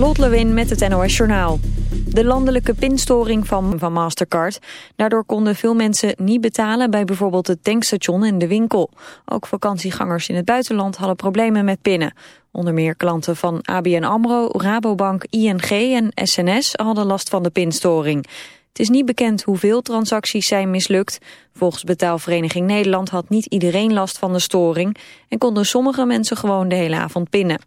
Lot Lewin met het NOS Journaal. De landelijke pinstoring van, van Mastercard. Daardoor konden veel mensen niet betalen bij bijvoorbeeld het tankstation en de winkel. Ook vakantiegangers in het buitenland hadden problemen met pinnen. Onder meer klanten van ABN AMRO, Rabobank, ING en SNS hadden last van de pinstoring. Het is niet bekend hoeveel transacties zijn mislukt. Volgens Betaalvereniging Nederland had niet iedereen last van de storing... en konden sommige mensen gewoon de hele avond pinnen.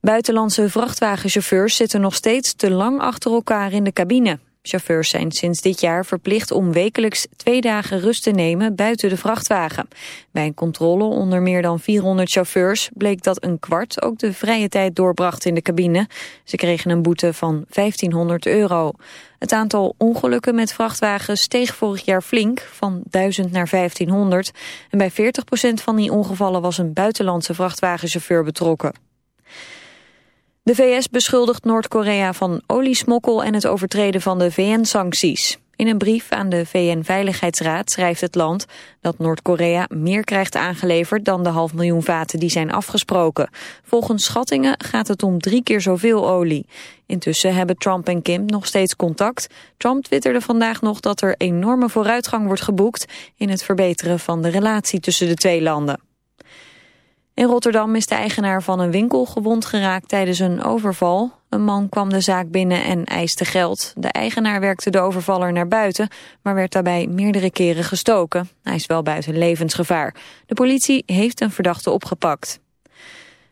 Buitenlandse vrachtwagenchauffeurs zitten nog steeds te lang achter elkaar in de cabine. Chauffeurs zijn sinds dit jaar verplicht om wekelijks twee dagen rust te nemen buiten de vrachtwagen. Bij een controle onder meer dan 400 chauffeurs bleek dat een kwart ook de vrije tijd doorbracht in de cabine. Ze kregen een boete van 1500 euro. Het aantal ongelukken met vrachtwagens steeg vorig jaar flink, van 1000 naar 1500. En bij 40% van die ongevallen was een buitenlandse vrachtwagenchauffeur betrokken. De VS beschuldigt Noord-Korea van oliesmokkel en het overtreden van de VN-sancties. In een brief aan de VN-veiligheidsraad schrijft het land dat Noord-Korea meer krijgt aangeleverd dan de half miljoen vaten die zijn afgesproken. Volgens schattingen gaat het om drie keer zoveel olie. Intussen hebben Trump en Kim nog steeds contact. Trump twitterde vandaag nog dat er enorme vooruitgang wordt geboekt in het verbeteren van de relatie tussen de twee landen. In Rotterdam is de eigenaar van een winkel gewond geraakt tijdens een overval. Een man kwam de zaak binnen en eiste geld. De eigenaar werkte de overvaller naar buiten, maar werd daarbij meerdere keren gestoken. Hij is wel buiten levensgevaar. De politie heeft een verdachte opgepakt.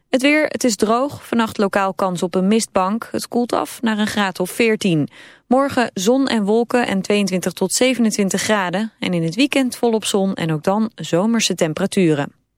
Het weer, het is droog. Vannacht lokaal kans op een mistbank. Het koelt af naar een graad of 14. Morgen zon en wolken en 22 tot 27 graden. En in het weekend volop zon en ook dan zomerse temperaturen.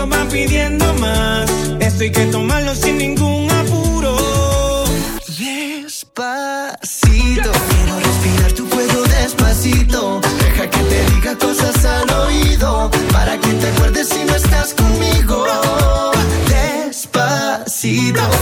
va pidiendo más. Esto hay que tomarlo sin ningún apuro. Despacito, quiero respirar tu cuello despacito. Deja que te diga cosas al oído para que te acuerdes si no estás conmigo. Despacito.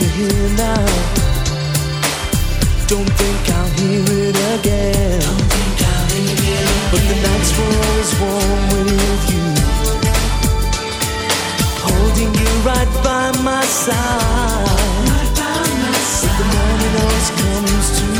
to hear now. Don't think I'll hear it again. Hear it but the nights were always warm with you. Holding you right by my side. Right by my side. But the morning always comes to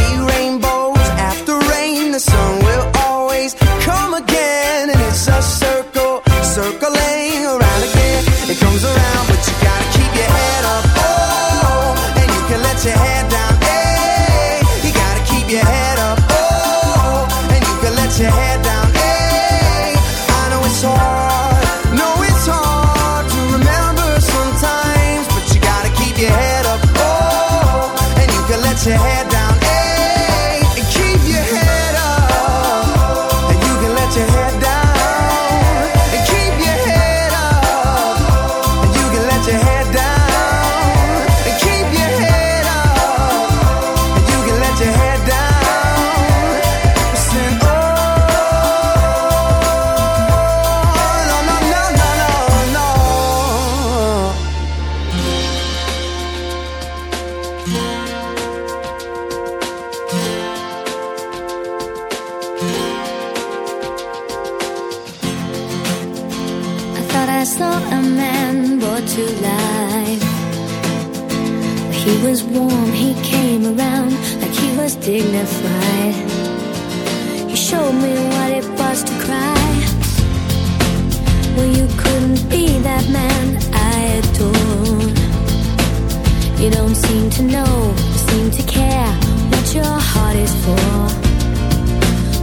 You don't seem to know, seem to care what your heart is for.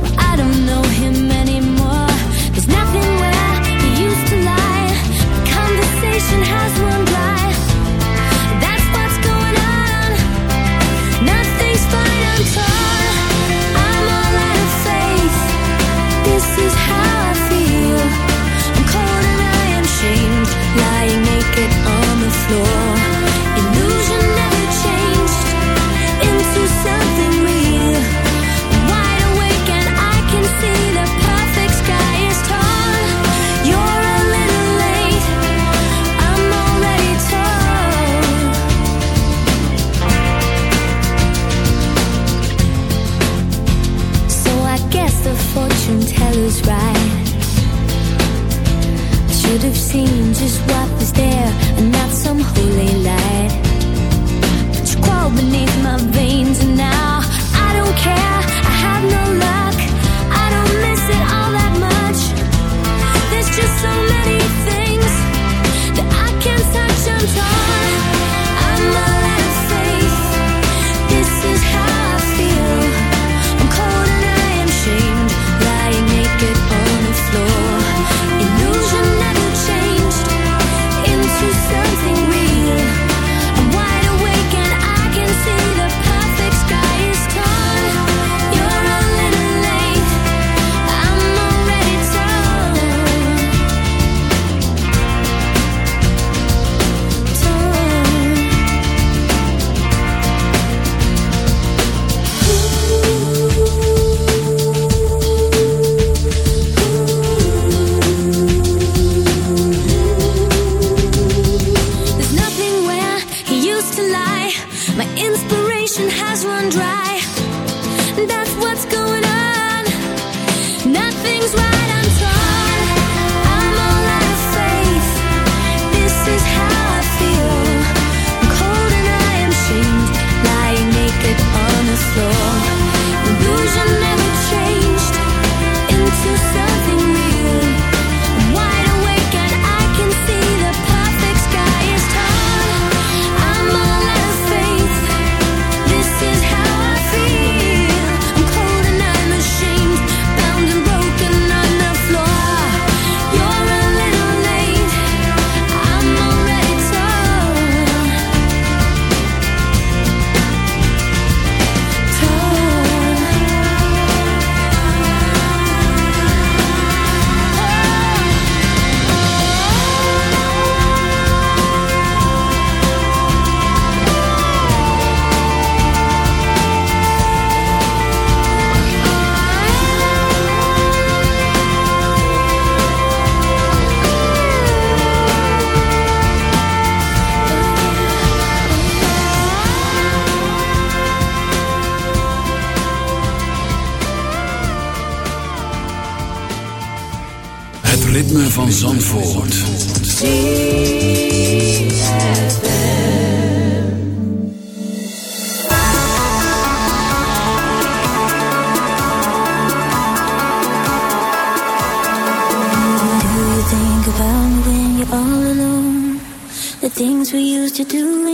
Well, I don't know him. seen just what is there and not some holy light.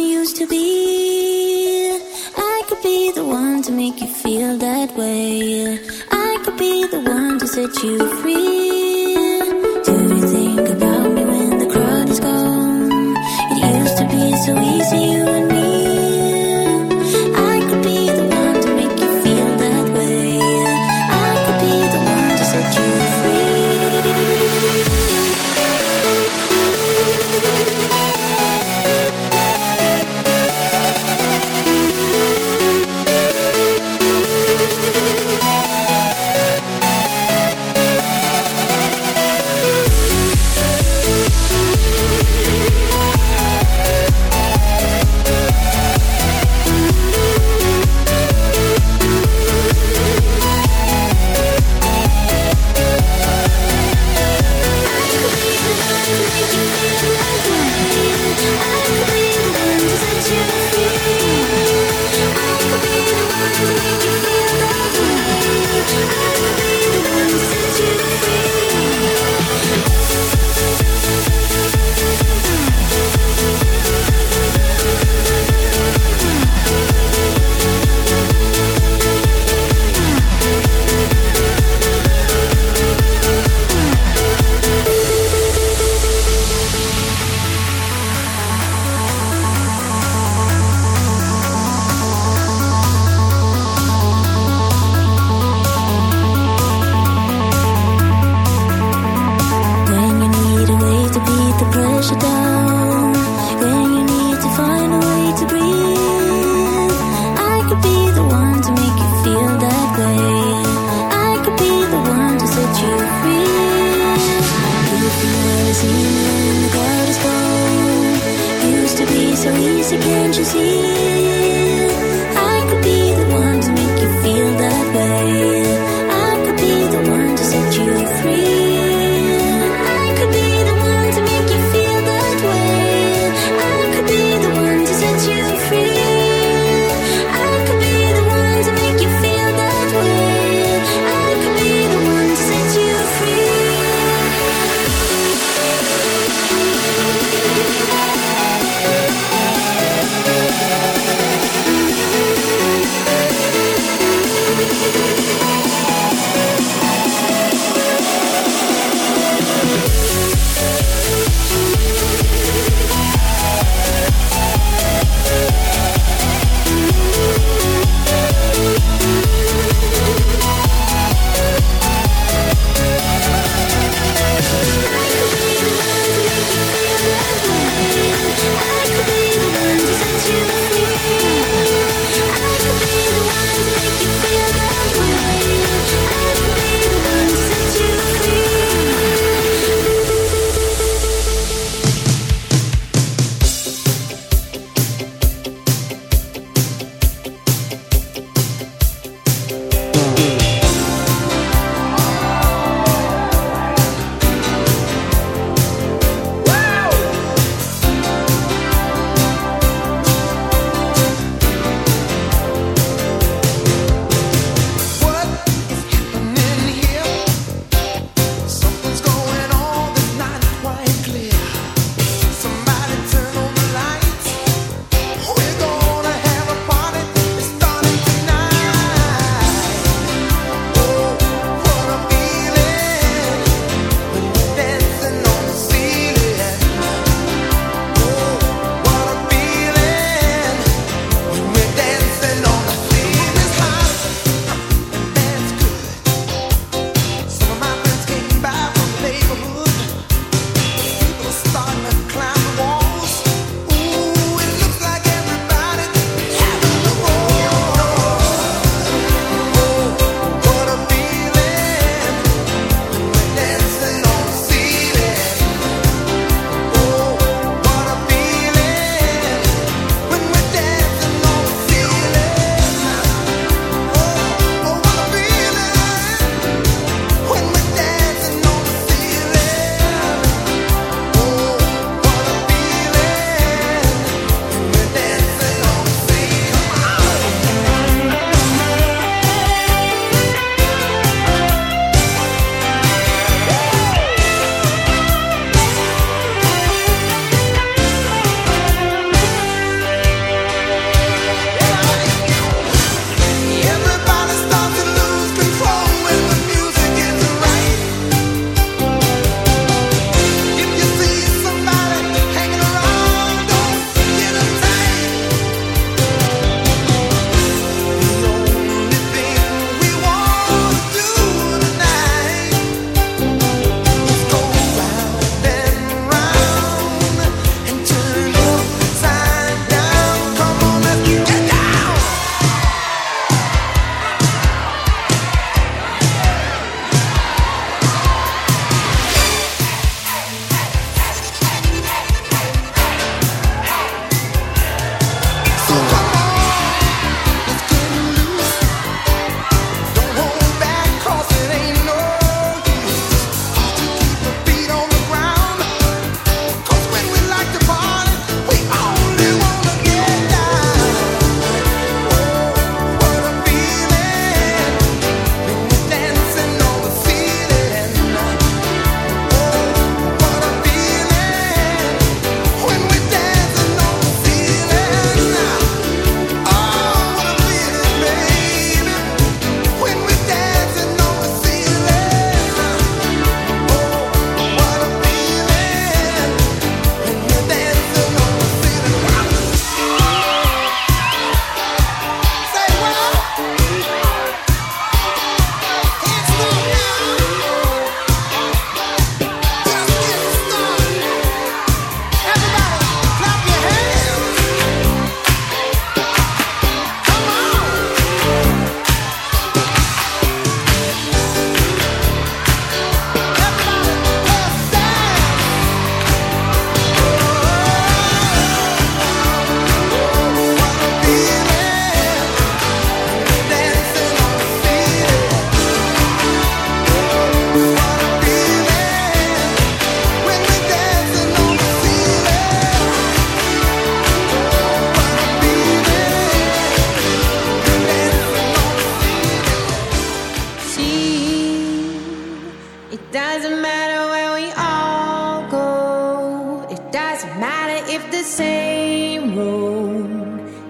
used to be. I could be the one to make you feel that way. I could be the one to set you free. Do you think about me when the crowd is gone? It used to be so easy.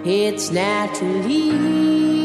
it's naturally.